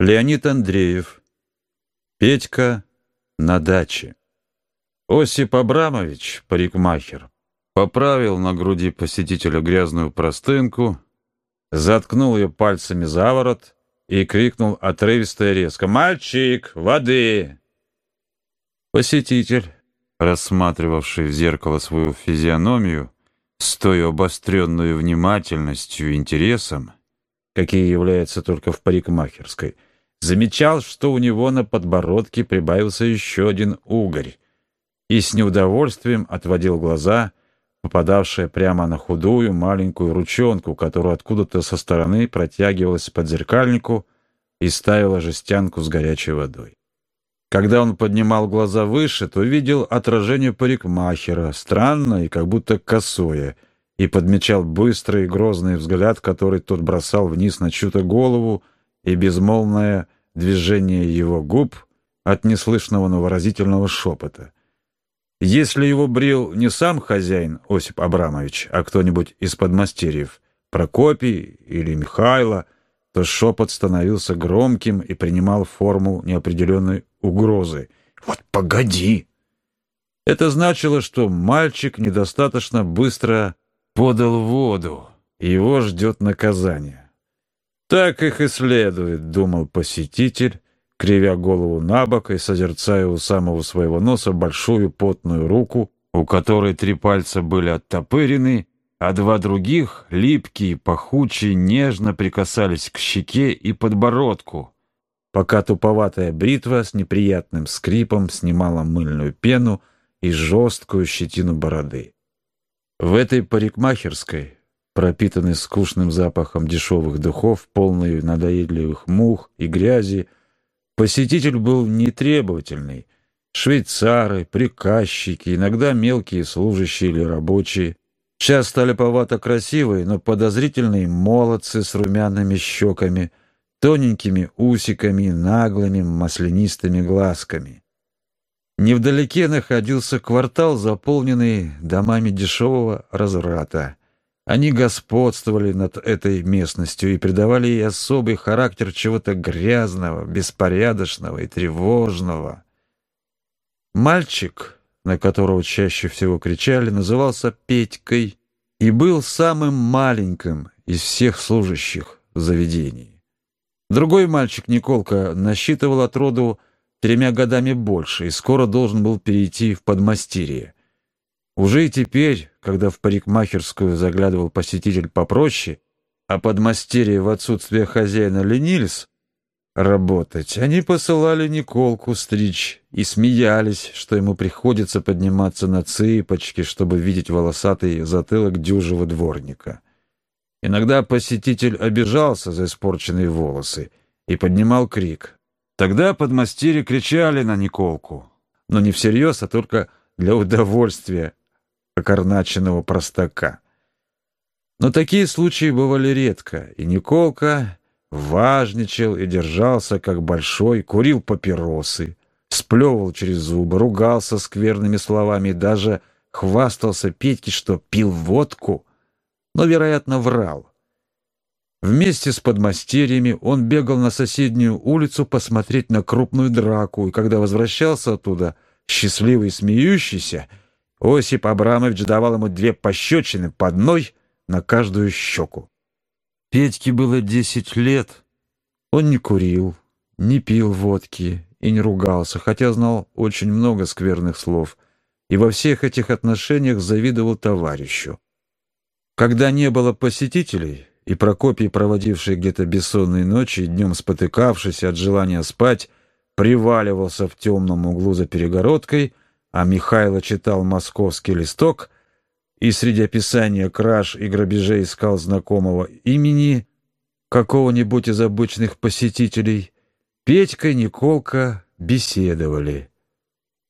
Леонид Андреев. Петька на даче. Осип Абрамович, парикмахер, поправил на груди посетителя грязную простынку, заткнул ее пальцами за ворот и крикнул отрывисто и резко «Мальчик, воды!» Посетитель, рассматривавший в зеркало свою физиономию с той обостренной внимательностью и интересом, какие являются только в парикмахерской, замечал, что у него на подбородке прибавился еще один угорь, и с неудовольствием отводил глаза, попадавшие прямо на худую маленькую ручонку, которая откуда-то со стороны протягивалась под зеркальнику и ставила жестянку с горячей водой. Когда он поднимал глаза выше, то видел отражение парикмахера, странное и как будто косое, и подмечал быстрый и грозный взгляд, который тот бросал вниз на чью-то голову, и безмолвное движение его губ от неслышного, но выразительного шепота. Если его брил не сам хозяин Осип Абрамович, а кто-нибудь из подмастерьев, Прокопий или Михайло, то шепот становился громким и принимал форму неопределенной угрозы. «Вот погоди!» Это значило, что мальчик недостаточно быстро подал воду, и его ждет наказание. Так их и следует, думал посетитель, кривя голову на бок и созерцая у самого своего носа большую потную руку, у которой три пальца были оттопырены, а два других, липкие, пахучие, нежно прикасались к щеке и подбородку, пока туповатая бритва с неприятным скрипом снимала мыльную пену и жесткую щетину бороды. В этой парикмахерской, пропитанной скучным запахом дешевых духов, полной надоедливых мух и грязи, посетитель был нетребовательный. Швейцары, приказчики, иногда мелкие служащие или рабочие, часто липовато красивые, но подозрительные молодцы с румяными щеками, тоненькими усиками, наглыми маслянистыми глазками. Невдалеке находился квартал, заполненный домами дешевого разврата. Они господствовали над этой местностью и придавали ей особый характер чего-то грязного, беспорядочного и тревожного. Мальчик, на которого чаще всего кричали, назывался Петькой и был самым маленьким из всех служащих в заведении. Другой мальчик, Николка, насчитывал от роду тремя годами больше и скоро должен был перейти в подмастерье. Уже и теперь, когда в парикмахерскую заглядывал посетитель попроще, а подмастерье в отсутствие хозяина ленились работать, они посылали Николку стричь и смеялись, что ему приходится подниматься на цыпочки, чтобы видеть волосатый затылок дюжего дворника. Иногда посетитель обижался за испорченные волосы и поднимал крик. Тогда подмастерья кричали на Николку, но не всерьез, а только для удовольствия окорначенного простака. Но такие случаи бывали редко, и Николка важничал и держался как большой, курил папиросы, сплевывал через зубы, ругался скверными словами и даже хвастался Петьке, что пил водку — но, вероятно, врал. Вместе с подмастерьями он бегал на соседнюю улицу посмотреть на крупную драку, и когда возвращался оттуда, счастливый и смеющийся, Осип Абрамович давал ему две пощечины по одной на каждую щеку. Петьке было десять лет. Он не курил, не пил водки и не ругался, хотя знал очень много скверных слов, и во всех этих отношениях завидовал товарищу. Когда не было посетителей, и Прокопий, проводивший где-то бессонные ночи, днем спотыкавшись от желания спать, приваливался в темном углу за перегородкой, а Михайло читал московский листок и среди описания краж и грабежей искал знакомого имени какого-нибудь из обычных посетителей, Петька и Николка беседовали.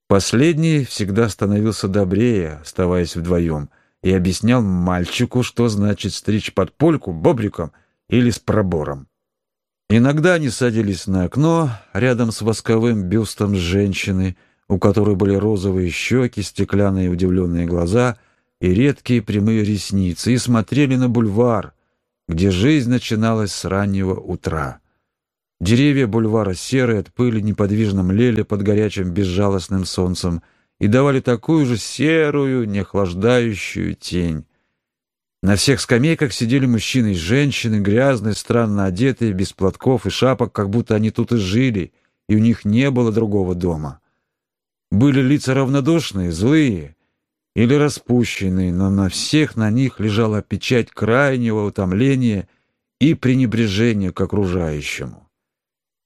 Последний всегда становился добрее, оставаясь вдвоем — и объяснял мальчику, что значит стричь под польку бобриком или с пробором. Иногда они садились на окно рядом с восковым бюстом женщины, у которой были розовые щеки, стеклянные удивленные глаза и редкие прямые ресницы, и смотрели на бульвар, где жизнь начиналась с раннего утра. Деревья бульвара серые от пыли неподвижно млели под горячим безжалостным солнцем и давали такую же серую, неохлаждающую тень. На всех скамейках сидели мужчины и женщины, грязные, странно одетые, без платков и шапок, как будто они тут и жили, и у них не было другого дома. Были лица равнодушные, злые или распущенные, но на всех на них лежала печать крайнего утомления и пренебрежения к окружающему.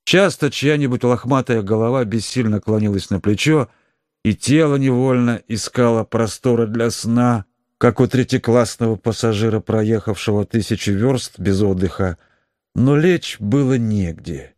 Часто чья-нибудь лохматая голова бессильно клонилась на плечо, и тело невольно искало простора для сна, как у третьеклассного пассажира, проехавшего тысячи верст без отдыха, но лечь было негде.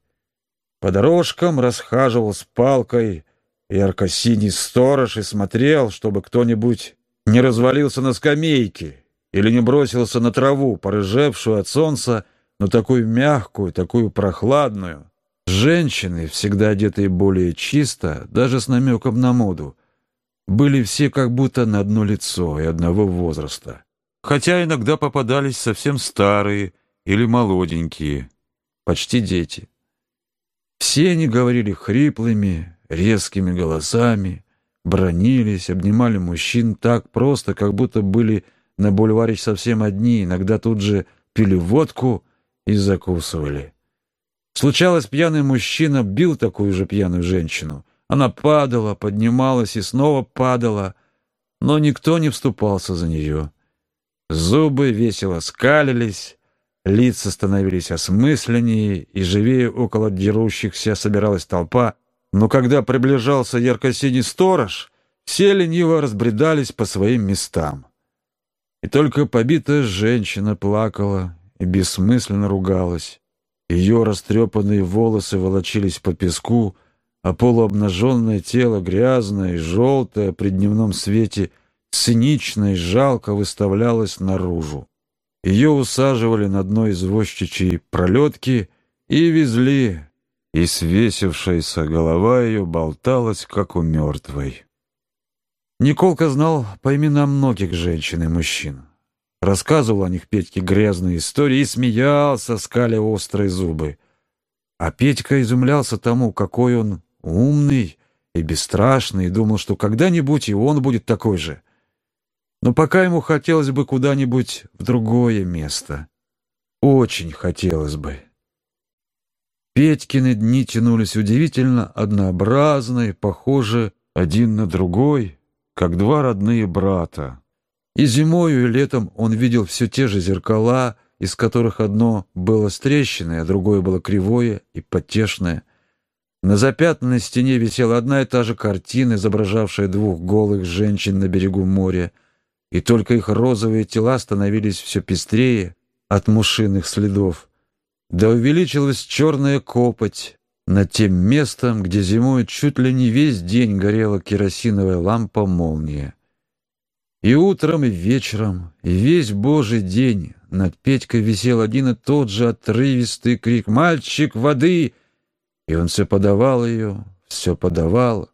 По дорожкам расхаживал с палкой ярко-синий сторож и смотрел, чтобы кто-нибудь не развалился на скамейке или не бросился на траву, порыжевшую от солнца, но такую мягкую, такую прохладную. Женщины, всегда одетые более чисто, даже с намеком на моду, были все как будто на одно лицо и одного возраста. Хотя иногда попадались совсем старые или молоденькие, почти дети. Все они говорили хриплыми, резкими голосами, бронились, обнимали мужчин так просто, как будто были на бульваре совсем одни, иногда тут же пили водку и закусывали. Случалось, пьяный мужчина бил такую же пьяную женщину — она падала, поднималась и снова падала, но никто не вступался за нее. Зубы весело скалились, лица становились осмысленнее, и живее около дерущихся собиралась толпа, но когда приближался ярко-синий сторож, все лениво разбредались по своим местам. И только побитая женщина плакала и бессмысленно ругалась. Ее растрепанные волосы волочились по песку, а полуобнаженное тело, грязное и желтое при дневном свете, цинично и жалко выставлялось наружу. Ее усаживали на дно извозчичьей пролетки и везли, и свесившаяся голова ее болталась, как у мертвой. Николка знал по именам многих женщин и мужчин. Рассказывал о них Петьке грязные истории и смеялся, скаля острые зубы. А Петька изумлялся тому, какой он умный и бесстрашный, и думал, что когда-нибудь и он будет такой же. Но пока ему хотелось бы куда-нибудь в другое место. Очень хотелось бы. Петькины дни тянулись удивительно однообразно и похожи один на другой, как два родные брата. И зимою, и летом он видел все те же зеркала, из которых одно было с трещиной, а другое было кривое и потешное — на запятнанной стене висела одна и та же картина, изображавшая двух голых женщин на берегу моря, и только их розовые тела становились все пестрее от мушиных следов. Да увеличилась черная копоть над тем местом, где зимой чуть ли не весь день горела керосиновая лампа-молния. И утром, и вечером, и весь божий день над Петькой висел один и тот же отрывистый крик «Мальчик, воды!» И он все подавал ее, все подавал.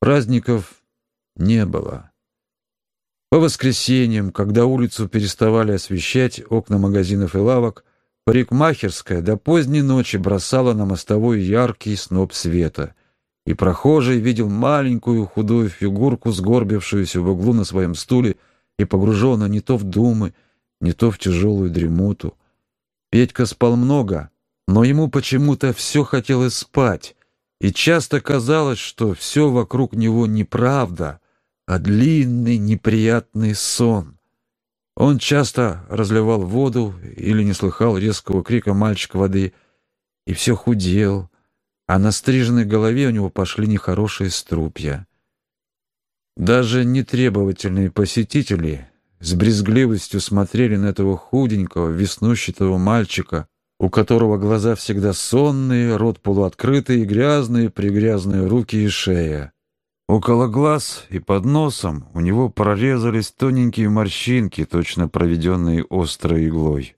Праздников не было. По воскресеньям, когда улицу переставали освещать окна магазинов и лавок, парикмахерская до поздней ночи бросала на мостовую яркий сноп света, и прохожий видел маленькую худую фигурку, сгорбившуюся в углу на своем стуле и погруженную не то в думы, не то в тяжелую дремоту. Петька спал много, но ему почему-то все хотелось спать, и часто казалось, что все вокруг него неправда, а длинный неприятный сон. Он часто разливал воду или не слыхал резкого крика мальчика воды, и все худел, а на стриженной голове у него пошли нехорошие струпья. Даже нетребовательные посетители с брезгливостью смотрели на этого худенького, веснущатого мальчика, у которого глаза всегда сонные, рот полуоткрытый, грязные, пригрязные руки и шея. Около глаз и под носом у него прорезались тоненькие морщинки, точно проведенные острой иглой,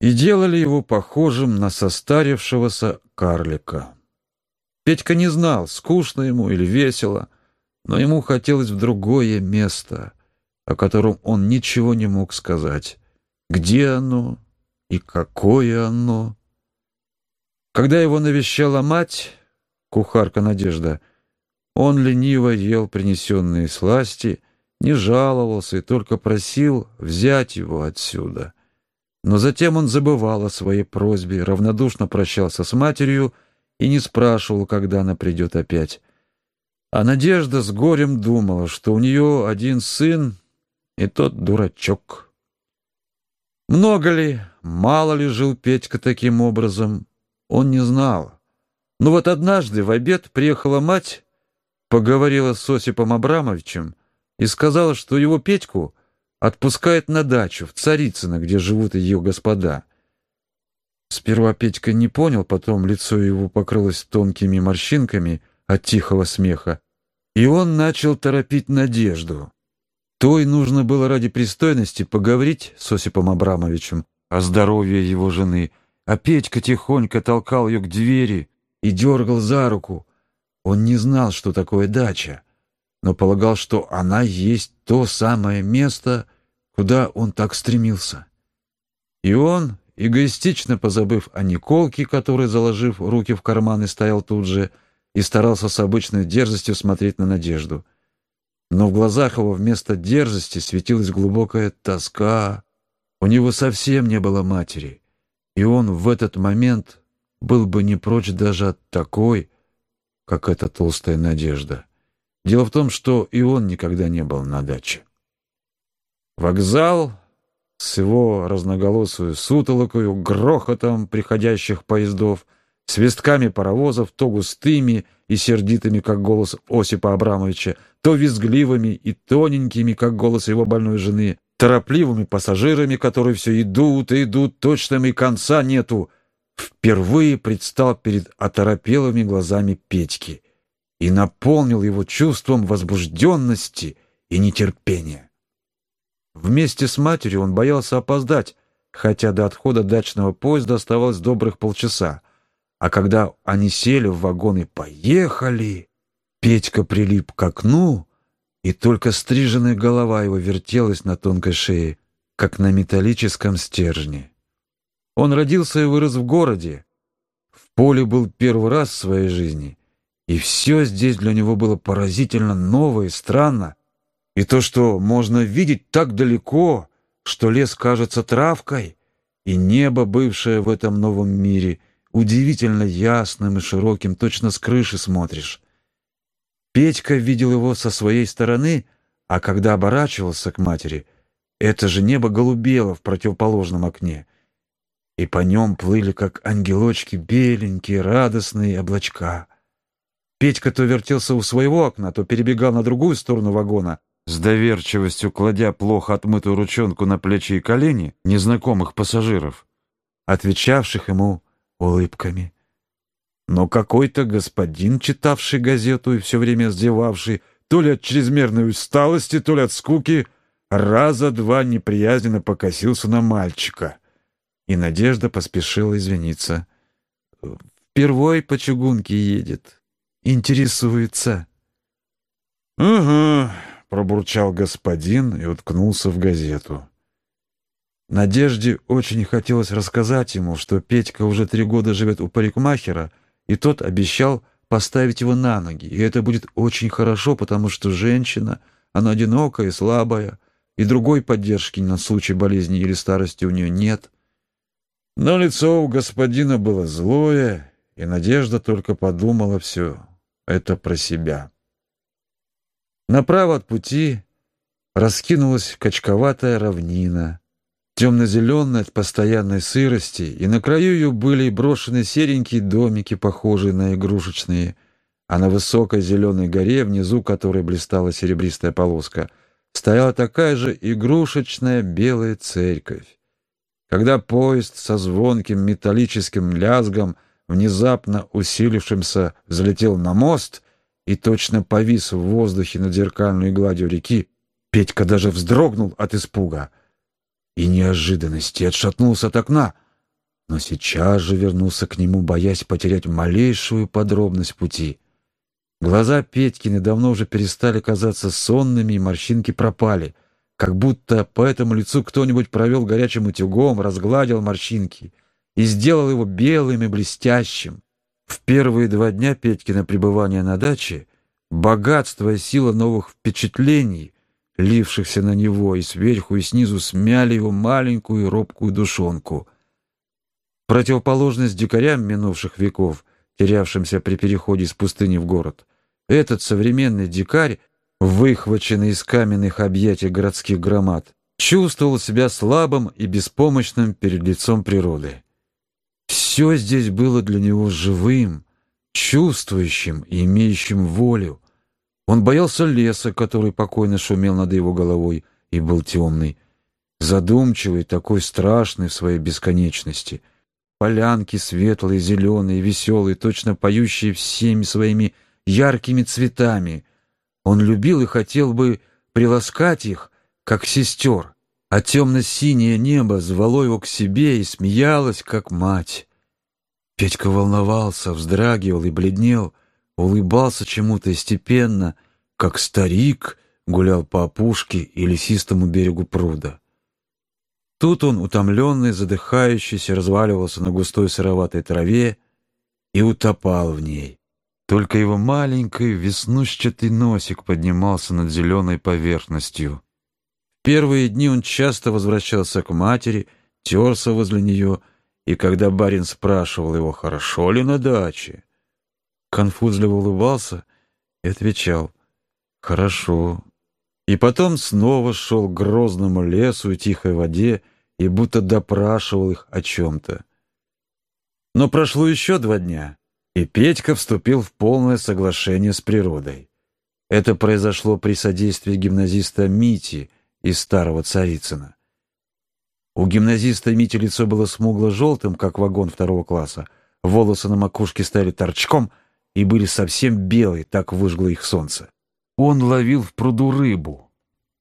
и делали его похожим на состарившегося карлика. Петька не знал, скучно ему или весело, но ему хотелось в другое место, о котором он ничего не мог сказать. Где оно? И какое оно? Когда его навещала мать, кухарка Надежда, он лениво ел принесенные сласти, не жаловался и только просил взять его отсюда. Но затем он забывал о своей просьбе, равнодушно прощался с матерью и не спрашивал, когда она придет опять. А Надежда с горем думала, что у нее один сын, и тот дурачок. Много ли, мало ли жил Петька таким образом, он не знал. Но вот однажды в обед приехала мать, поговорила с Осипом Абрамовичем и сказала, что его Петьку отпускает на дачу в Царицыно, где живут ее господа. Сперва Петька не понял, потом лицо его покрылось тонкими морщинками от тихого смеха, и он начал торопить Надежду. Той нужно было ради пристойности поговорить с Осипом Абрамовичем о здоровье его жены, а Петька тихонько толкал ее к двери и дергал за руку. Он не знал, что такое дача, но полагал, что она есть то самое место, куда он так стремился. И он, эгоистично позабыв о Николке, который, заложив руки в карманы, стоял тут же, и старался с обычной дерзостью смотреть на Надежду. Но в глазах его вместо дерзости светилась глубокая тоска. У него совсем не было матери, и он в этот момент был бы не прочь даже от такой, как эта толстая Надежда. Дело в том, что и он никогда не был на даче. Вокзал с его разноголосую сутолокою, грохотом приходящих поездов, свистками паровозов, то густыми и сердитыми, как голос Осипа Абрамовича, то визгливыми и тоненькими, как голос его больной жены, торопливыми пассажирами, которые все идут и идут, точно и конца нету, впервые предстал перед оторопелыми глазами Петьки и наполнил его чувством возбужденности и нетерпения. Вместе с матерью он боялся опоздать, хотя до отхода дачного поезда оставалось добрых полчаса. А когда они сели в вагон и поехали, Петька прилип к окну, и только стриженная голова его вертелась на тонкой шее, как на металлическом стержне. Он родился и вырос в городе. В поле был первый раз в своей жизни, и все здесь для него было поразительно ново и странно. И то, что можно видеть так далеко, что лес кажется травкой, и небо, бывшее в этом новом мире, удивительно ясным и широким, точно с крыши смотришь. Петька видел его со своей стороны, а когда оборачивался к матери, это же небо голубело в противоположном окне, и по нем плыли, как ангелочки, беленькие, радостные облачка. Петька то вертелся у своего окна, то перебегал на другую сторону вагона, с доверчивостью кладя плохо отмытую ручонку на плечи и колени незнакомых пассажиров, отвечавших ему улыбками. Но какой-то господин, читавший газету и все время сдевавший, то ли от чрезмерной усталости, то ли от скуки, раза два неприязненно покосился на мальчика. И Надежда поспешила извиниться. «Впервой по чугунке едет. Интересуется». «Угу», — пробурчал господин и уткнулся в газету. Надежде очень хотелось рассказать ему, что Петька уже три года живет у парикмахера, и тот обещал поставить его на ноги, и это будет очень хорошо, потому что женщина, она одинокая и слабая, и другой поддержки на случай болезни или старости у нее нет. Но лицо у господина было злое, и Надежда только подумала все это про себя. Направо от пути раскинулась качковатая равнина, темно-зеленая от постоянной сырости, и на краю ее были брошены серенькие домики, похожие на игрушечные, а на высокой зеленой горе, внизу которой блистала серебристая полоска, стояла такая же игрушечная белая церковь. Когда поезд со звонким металлическим лязгом, внезапно усилившимся, взлетел на мост и точно повис в воздухе над зеркальной гладью реки, Петька даже вздрогнул от испуга — и неожиданности отшатнулся от окна, но сейчас же вернулся к нему, боясь потерять малейшую подробность пути. Глаза Петькины давно уже перестали казаться сонными, и морщинки пропали, как будто по этому лицу кто-нибудь провел горячим утюгом, разгладил морщинки, и сделал его белым и блестящим. В первые два дня Петькина пребывания на даче богатство и сила новых впечатлений, лившихся на него и сверху, и снизу, смяли его маленькую робкую душонку. Противоположность дикарям минувших веков, терявшимся при переходе из пустыни в город, этот современный дикарь, выхваченный из каменных объятий городских громад, чувствовал себя слабым и беспомощным перед лицом природы. Все здесь было для него живым, чувствующим и имеющим волю. Он боялся леса, который покойно шумел над его головой и был темный, задумчивый, такой страшный в своей бесконечности. Полянки светлые, зеленые, веселые, точно поющие всеми своими яркими цветами. Он любил и хотел бы приласкать их, как сестер, а темно-синее небо звало его к себе и смеялось, как мать. Петька волновался, вздрагивал и бледнел, улыбался чему-то степенно, как старик гулял по опушке и лесистому берегу пруда. Тут он, утомленный, задыхающийся, разваливался на густой сыроватой траве и утопал в ней. Только его маленький веснушчатый носик поднимался над зеленой поверхностью. Первые дни он часто возвращался к матери, терся возле нее, и когда барин спрашивал его, хорошо ли на даче, конфузливо улыбался и отвечал «Хорошо». И потом снова шел к грозному лесу и тихой воде и будто допрашивал их о чем-то. Но прошло еще два дня, и Петька вступил в полное соглашение с природой. Это произошло при содействии гимназиста Мити, из старого Царицына. У гимназиста Мити лицо было смугло-желтым, как вагон второго класса. Волосы на макушке стали торчком и были совсем белые, так выжгло их солнце. Он ловил в пруду рыбу.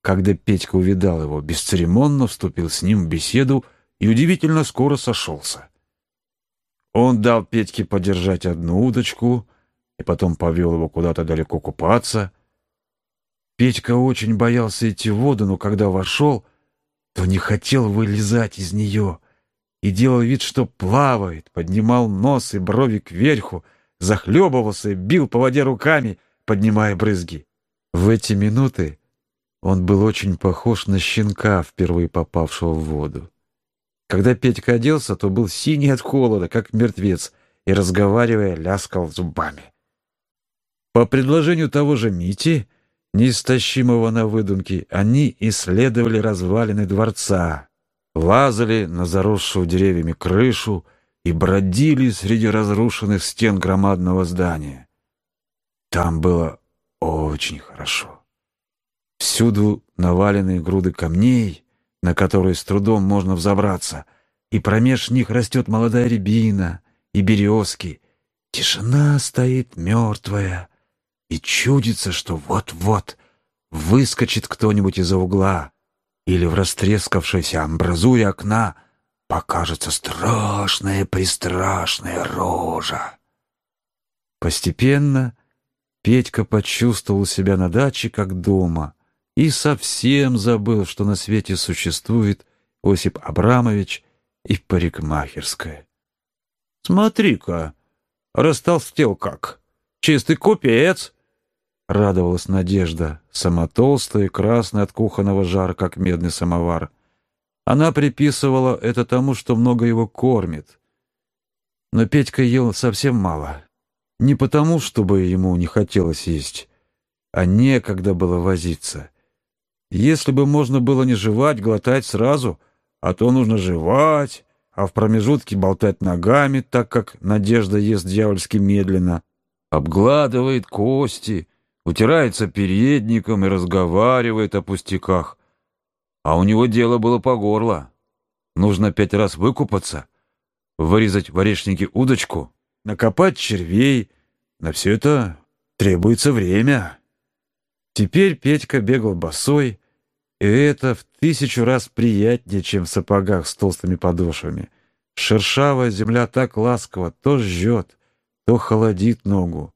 Когда Петька увидал его, бесцеремонно вступил с ним в беседу и удивительно скоро сошелся. Он дал Петьке подержать одну удочку и потом повел его куда-то далеко купаться — Петька очень боялся идти в воду, но когда вошел, то не хотел вылезать из нее и делал вид, что плавает, поднимал нос и брови кверху, захлебывался и бил по воде руками, поднимая брызги. В эти минуты он был очень похож на щенка, впервые попавшего в воду. Когда Петька оделся, то был синий от холода, как мертвец, и, разговаривая, ляскал зубами. По предложению того же Мити, неистощимого на выдумки, они исследовали развалины дворца, лазали на заросшую деревьями крышу и бродили среди разрушенных стен громадного здания. Там было очень хорошо. Всюду наваленные груды камней, на которые с трудом можно взобраться, и промеж них растет молодая рябина и березки. Тишина стоит мертвая, и чудится, что вот-вот выскочит кто-нибудь из-за угла или в растрескавшейся амбразуре окна покажется страшная-престрашная рожа. Постепенно Петька почувствовал себя на даче как дома и совсем забыл, что на свете существует Осип Абрамович и парикмахерская. «Смотри-ка, растолстел как! Чистый купец!» Радовалась Надежда, сама толстая и красная от кухонного жара, как медный самовар. Она приписывала это тому, что много его кормит. Но Петька ел совсем мало. Не потому, чтобы ему не хотелось есть, а некогда было возиться. Если бы можно было не жевать, глотать сразу, а то нужно жевать, а в промежутке болтать ногами, так как Надежда ест дьявольски медленно, обгладывает кости — утирается передником и разговаривает о пустяках. А у него дело было по горло. Нужно пять раз выкупаться, вырезать в орешнике удочку, накопать червей. На все это требуется время. Теперь Петька бегал босой, и это в тысячу раз приятнее, чем в сапогах с толстыми подошвами. Шершавая земля так ласково то жжет, то холодит ногу.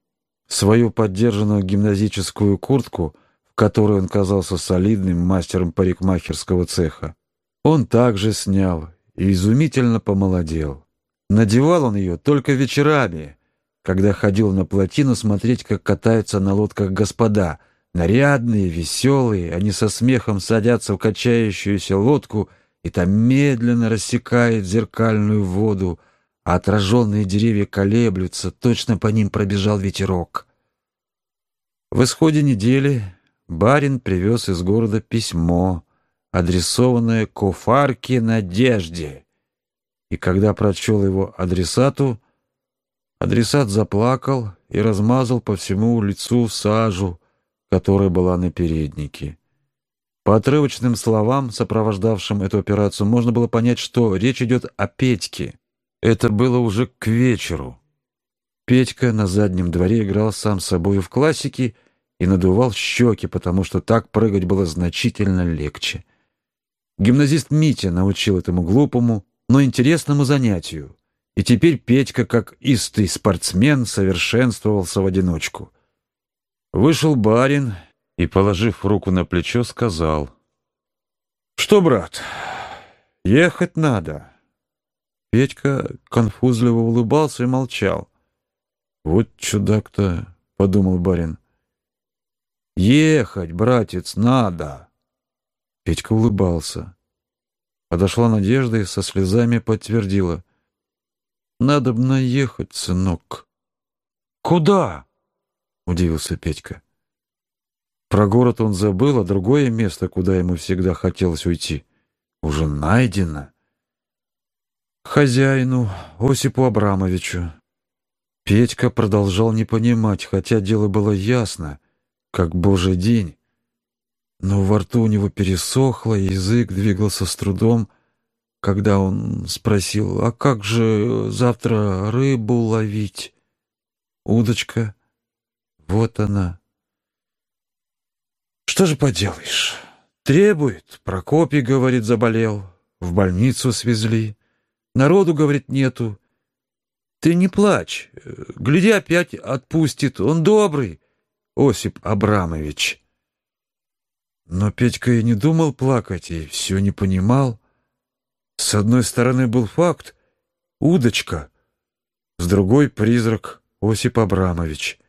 Свою поддержанную гимназическую куртку, в которой он казался солидным мастером парикмахерского цеха, он также снял и изумительно помолодел. Надевал он ее только вечерами, когда ходил на плотину смотреть, как катаются на лодках господа. Нарядные, веселые, они со смехом садятся в качающуюся лодку и там медленно рассекают зеркальную воду, а отраженные деревья колеблются, точно по ним пробежал ветерок. В исходе недели барин привез из города письмо, адресованное Кофарке Надежде. И когда прочел его адресату, адресат заплакал и размазал по всему лицу сажу, которая была на переднике. По отрывочным словам, сопровождавшим эту операцию, можно было понять, что речь идет о Петьке. Это было уже к вечеру. Петька на заднем дворе играл сам собой в классики и надувал щеки, потому что так прыгать было значительно легче. Гимназист Митя научил этому глупому, но интересному занятию, и теперь Петька, как истый спортсмен, совершенствовался в одиночку. Вышел барин и, положив руку на плечо, сказал, «Что, брат, ехать надо». Петька конфузливо улыбался и молчал. «Вот чудак-то», — подумал барин. «Ехать, братец, надо!» Петька улыбался. Подошла Надежда и со слезами подтвердила. «Надо б наехать, сынок». «Куда?» — удивился Петька. Про город он забыл, а другое место, куда ему всегда хотелось уйти, уже найдено. Хозяину, Осипу Абрамовичу. Петька продолжал не понимать, хотя дело было ясно как божий день. Но во рту у него пересохло, язык двигался с трудом, когда он спросил, «А как же завтра рыбу ловить?» «Удочка, вот она». «Что же поделаешь? Требует. Прокопий, говорит, заболел. В больницу свезли. Народу, говорит, нету. Ты не плачь. Гляди, опять отпустит. Он добрый. Осип Абрамович. Но Петька и не думал плакать, и все не понимал. С одной стороны был факт — удочка, с другой — призрак Осип Абрамович.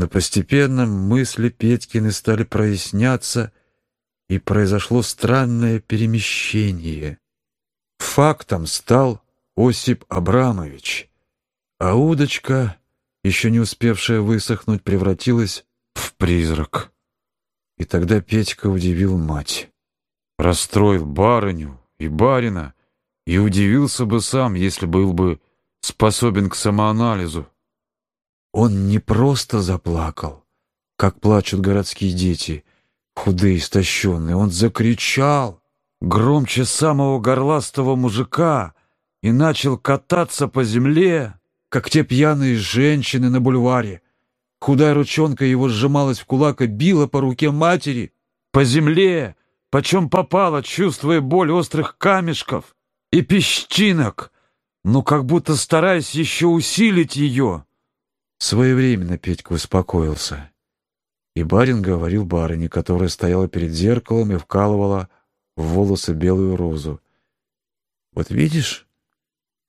Но постепенно мысли Петькины стали проясняться, и произошло странное перемещение. Фактом стал Осип Абрамович, а удочка еще не успевшая высохнуть, превратилась в призрак. И тогда Петька удивил мать. Расстроил барыню и барина, и удивился бы сам, если был бы способен к самоанализу. Он не просто заплакал, как плачут городские дети, худые, истощенные. Он закричал громче самого горластого мужика и начал кататься по земле, как те пьяные женщины на бульваре. Худая ручонка его сжималась в кулак и била по руке матери, по земле, почем попало, чувствуя боль острых камешков и песчинок, но как будто стараясь еще усилить ее. Своевременно Петька успокоился. И барин говорил барыне, которая стояла перед зеркалом и вкалывала в волосы белую розу. «Вот видишь,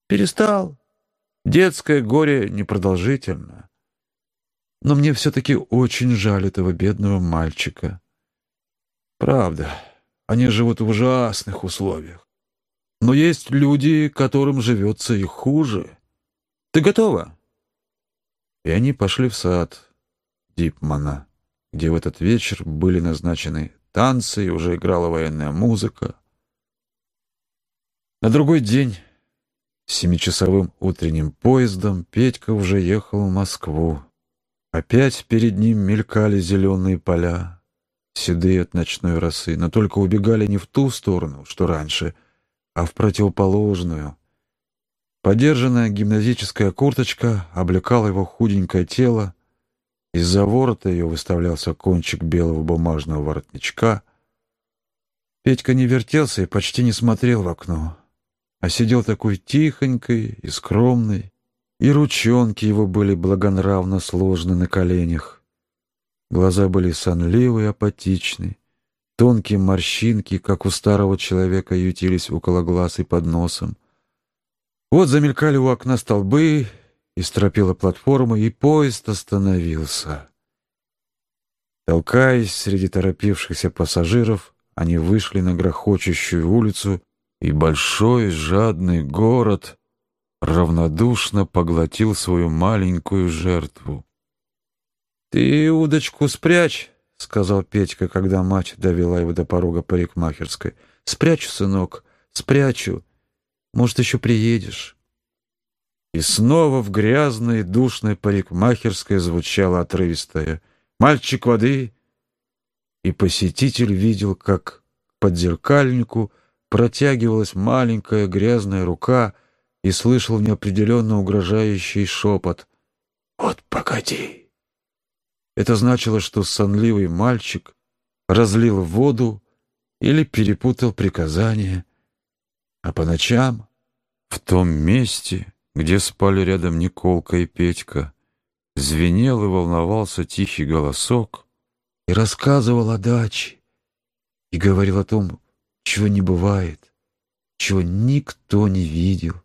перестал, Детское горе непродолжительно. Но мне все-таки очень жаль этого бедного мальчика. Правда, они живут в ужасных условиях. Но есть люди, которым живется и хуже. Ты готова?» И они пошли в сад Дипмана, где в этот вечер были назначены танцы и уже играла военная музыка. На другой день Семичасовым утренним поездом Петька уже ехал в Москву. Опять перед ним мелькали зеленые поля, седые от ночной росы, но только убегали не в ту сторону, что раньше, а в противоположную. Подержанная гимназическая курточка облекала его худенькое тело, из-за ворота ее выставлялся кончик белого бумажного воротничка. Петька не вертелся и почти не смотрел в окно а сидел такой тихонькой и скромный, и ручонки его были благонравно сложены на коленях. Глаза были сонливые и апатичны, тонкие морщинки, как у старого человека, ютились около глаз и под носом. Вот замелькали у окна столбы, и стропила платформа, и поезд остановился. Толкаясь среди торопившихся пассажиров, они вышли на грохочущую улицу, и большой жадный город равнодушно поглотил свою маленькую жертву. «Ты удочку спрячь», — сказал Петька, когда мать довела его до порога парикмахерской. «Спрячу, сынок, спрячу. Может, еще приедешь». И снова в грязной, душной парикмахерской звучало отрывистое Мальчик воды, и посетитель видел, как под зеркальнику протягивалась маленькая грязная рука и слышал неопределенно угрожающий шепот «Вот погоди!». Это значило, что сонливый мальчик разлил воду или перепутал приказания, а по ночам в том месте, где спали рядом Николка и Петька, звенел и волновался тихий голосок и рассказывал о даче, и говорил о том, чего не бывает, чего никто не видел,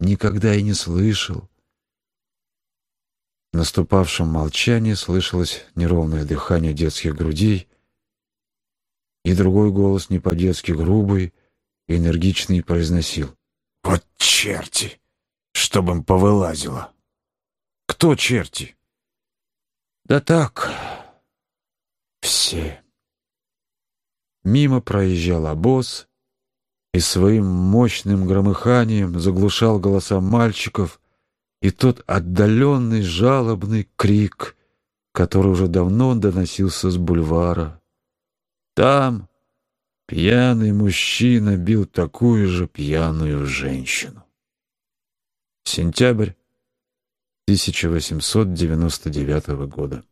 никогда и не слышал. В наступавшем молчании слышалось неровное дыхание детских грудей, и другой голос не по-детски грубый энергичный произносил. «Вот черти! Чтоб им повылазило!» Кто черти? Да так, все. Мимо проезжал обоз и своим мощным громыханием заглушал голоса мальчиков и тот отдаленный жалобный крик, который уже давно доносился с бульвара. Там пьяный мужчина бил такую же пьяную женщину. Сентябрь 1899 года.